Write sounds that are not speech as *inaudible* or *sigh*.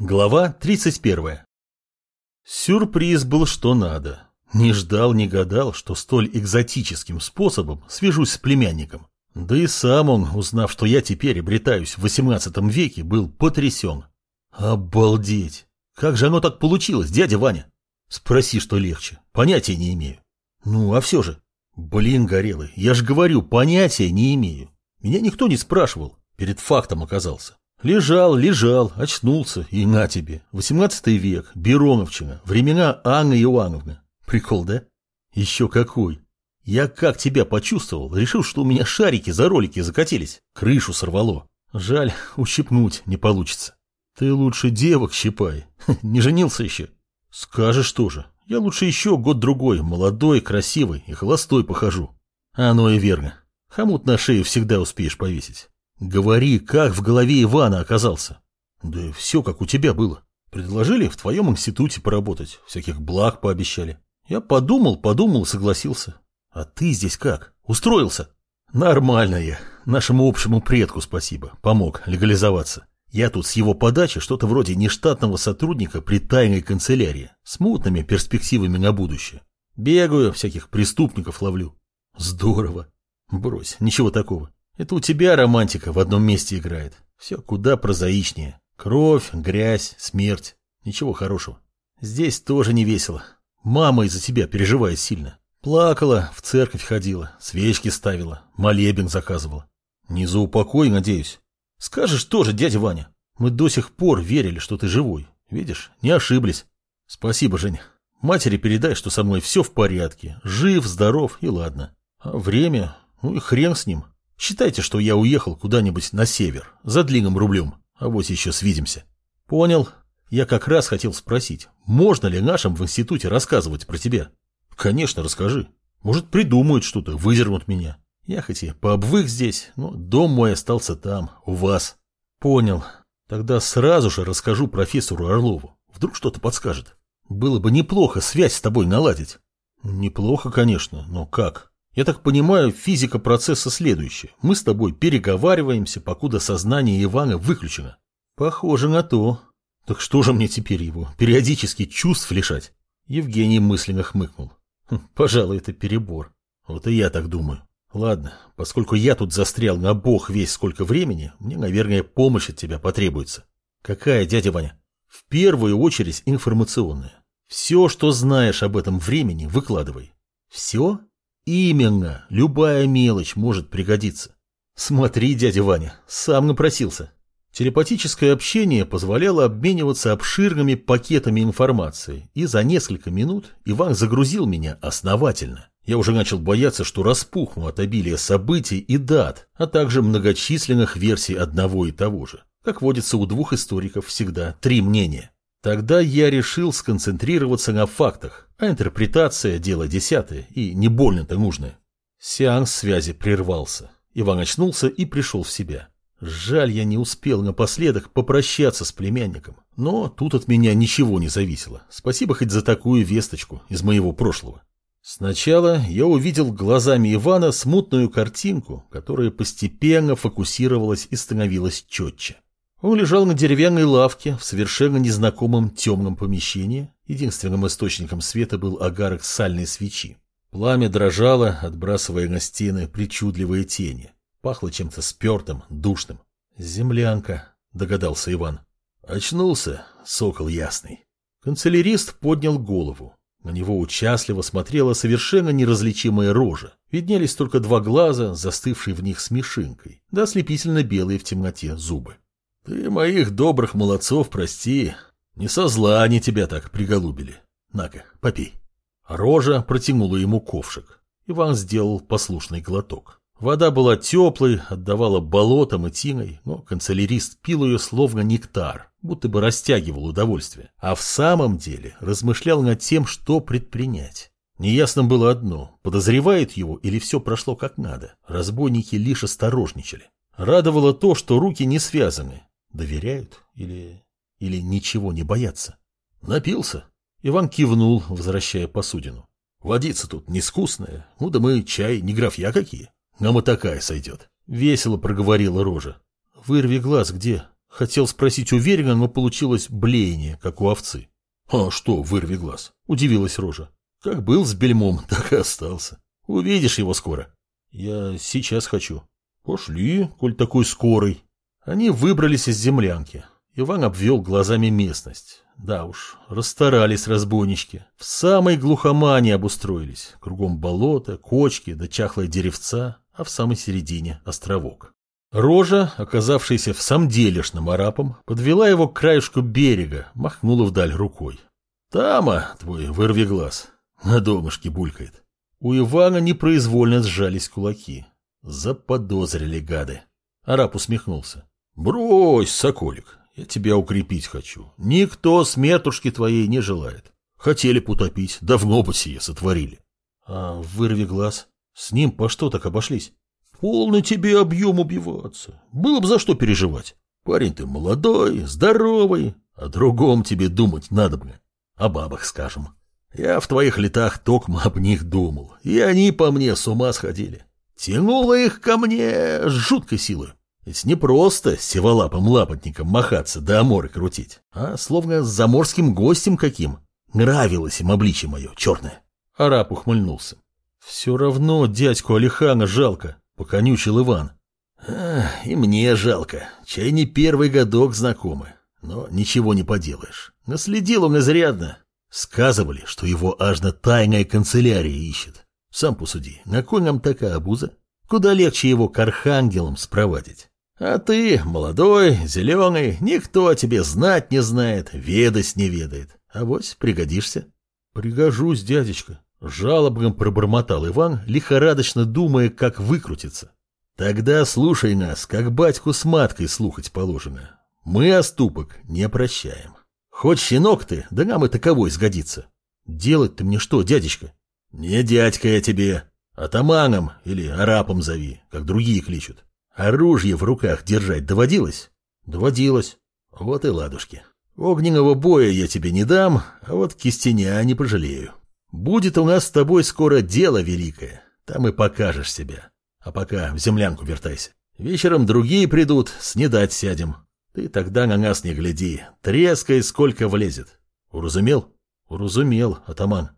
Глава 31. Сюрприз был что надо. Не ждал, не гадал, что столь экзотическим способом свяжусь с племянником. Да и сам он, узнав, что я теперь обретаюсь в XVIII веке, был потрясен. Обалдеть! Как же оно так получилось, дядя Ваня? Спроси, что легче. Понятия не имею. Ну, а все же. Блин, Горелый, я же говорю, понятия не имею. Меня никто не спрашивал. Перед фактом оказался. Лежал, лежал, очнулся, и на тебе. Восемнадцатый век, Бероновчина, времена Анны Иоанновны. Прикол, да? Еще какой. Я как тебя почувствовал, решил, что у меня шарики за ролики закатились. Крышу сорвало. Жаль, *laughs* ущипнуть не получится. Ты лучше девок щипай. *laughs* Не женился еще. Скажешь тоже. Я лучше еще год-другой, молодой, красивый и холостой похожу. Оно и верно. Хомут на шею всегда успеешь повесить. Говори, как в голове Ивана оказался? Да все, как у тебя было. Предложили в твоем институте поработать, всяких благ пообещали. Я подумал, подумал, согласился. А ты здесь как? Устроился? Нормально я. Нашему общему предку спасибо. Помог легализоваться. Я тут с его подачи что-то вроде нештатного сотрудника при тайной канцелярии, с мутными перспективами на будущее. Бегаю, всяких преступников ловлю. Здорово. Брось, ничего такого. Это у тебя романтика в одном месте играет. Все куда прозаичнее. Кровь, грязь, смерть. Ничего хорошего. Здесь тоже не весело. Мама из-за тебя переживает сильно. Плакала, в церковь ходила, свечки ставила, молебен заказывала. Не за упокой, надеюсь. Скажешь тоже, дядя Ваня. Мы до сих пор верили, что ты живой. Видишь, не ошиблись. Спасибо, Женя. Матери передай, что со мной все в порядке. Жив, здоров и ладно. А время, ну и хрен с ним. Считайте, что я уехал куда-нибудь на север, за длинным рублем, а вот еще свидимся. Понял. Я как раз хотел спросить, можно ли нашим в институте рассказывать про тебя? Конечно, расскажи. Может, придумают что-то, выдернут меня. Я хоть и пообвык здесь, но дом мой остался там, у вас. Понял. Тогда сразу же расскажу профессору Орлову. Вдруг что-то подскажет. Было бы неплохо связь с тобой наладить. Неплохо, конечно, но как? Я так понимаю, физика процесса следующая. Мы с тобой переговариваемся, покуда сознание Ивана выключено. Похоже на то. Так что же мне теперь его, периодически чувств лишать? Евгений мысленно хмыкнул. Хм, пожалуй, это перебор. Вот и я так думаю. Ладно, поскольку я тут застрял на бог весь сколько времени, мне, наверное, помощь от тебя потребуется. Какая, дядя Ваня? В первую очередь информационная. Все, что знаешь об этом времени, выкладывай. Все? Именно, любая мелочь может пригодиться. Смотри, дядя Ваня, сам напросился. Телепатическое общение позволяло обмениваться обширными пакетами информации, и за несколько минут Иван загрузил меня основательно. Я уже начал бояться, что распухну от обилия событий и дат, а также многочисленных версий одного и того же. Как водится у двух историков всегда три мнения. Тогда я решил сконцентрироваться на фактах, а интерпретация – дело десятое и не больно-то нужное. Сеанс связи прервался. Иван очнулся и пришел в себя. Жаль, я не успел напоследок попрощаться с племянником. Но тут от меня ничего не зависело. Спасибо хоть за такую весточку из моего прошлого. Сначала я увидел глазами Ивана смутную картинку, которая постепенно фокусировалась и становилась четче. Он лежал на деревянной лавке в совершенно незнакомом темном помещении. Единственным источником света был агарок сальной свечи. Пламя дрожало, отбрасывая на стены причудливые тени. Пахло чем-то спертым, душным. «Землянка», — догадался Иван. Очнулся, сокол ясный. Канцелярист поднял голову. На него участливо смотрела совершенно неразличимая рожа. Виднелись только два глаза, застывшие в них смешинкой, да ослепительно белые в темноте зубы. Ты моих добрых молодцов прости. Не со зла они тебя так приголубили. На-ка, попей. Рожа протянула ему ковшик. Иван сделал послушный глоток. Вода была теплой, отдавала болотом и тиной, но канцелярист пил ее словно нектар, будто бы растягивал удовольствие. А в самом деле размышлял над тем, что предпринять. Неясным было одно, подозревает его или все прошло как надо. Разбойники лишь осторожничали. Радовало то, что руки не связаны, Доверяют или... или ничего не боятся? Напился. Иван кивнул, возвращая посудину. Водица тут нескусная, ну да мы чай не графья какие. Нам и такая сойдет. Весело проговорила рожа. Вырви глаз где? Хотел спросить уверенно, но получилось блеяние, как у овцы. А что, вырви глаз? Удивилась Рожа. Как был с бельмом, *laughs* так и остался. Увидишь его скоро. Я сейчас хочу. Пошли, коль такой скорый. Они выбрались из землянки. Иван обвел глазами местность. Да уж, расстарались разбойнички. В самой глухомане обустроились. Кругом болото, кочки да чахлые деревца, а в самой середине островок. Рожа, оказавшаяся в самделишном арапом, подвела его к краешку берега, махнула вдаль рукой. «Тама, твой вырви глаз, на донышке булькает». У Ивана непроизвольно сжались кулаки. Заподозрили гады. Араб усмехнулся. «Брось, соколик, я тебя укрепить хочу. Никто смертушки твоей не желает. Хотели потопить, давно бы сие сотворили». «А вырви глаз? С ним по что так обошлись?» «Полный тебе объем убиваться. Было бы за что переживать. Парень ты молодой, здоровый, о другом тебе думать надо бы. О бабах, скажем. Я в твоих летах токмо об них думал, и они по мне с ума сходили. Тянуло их ко мне с жуткой силой. Ведь не просто севолапым лапотником махаться да аморы крутить, а словно с заморским гостем каким. Нравилось им обличье мое, черное. Араб ухмыльнулся. Все равно дядьку Алихана жалко, поконючил Иван. И мне жалко, чай не первый годок знакомы. Но ничего не поделаешь. Наследил он изрядно. Сказывали, что его аж на тайная канцелярия ищет. Сам посуди, на кой нам такая обуза? Куда легче его к архангелам спровадить. А ты, молодой, зеленый, никто о тебе знать не знает, ведать не ведает. А вось пригодишься. Пригожусь, дядечка. Жалобно пробормотал Иван, лихорадочно думая, как выкрутиться. Тогда слушай нас, как батьку с маткой слухать положено. Мы оступок не прощаем. Хоть щенок ты, да нам и таковой сгодится. Делать ты мне что, дядечка? Не дядька я тебе, атаманом или арапом зови, как другие кличут. Оружие в руках держать доводилось? Доводилось. Вот и ладушки. Огненного боя я тебе не дам, а вот кистеня не пожалею. Будет у нас с тобой скоро дело великое. Там и покажешь себя. А пока в землянку вертайся. Вечером другие придут, снедать сядем. Ты тогда на нас не гляди, трескай сколько влезет. Уразумел? Уразумел, атаман.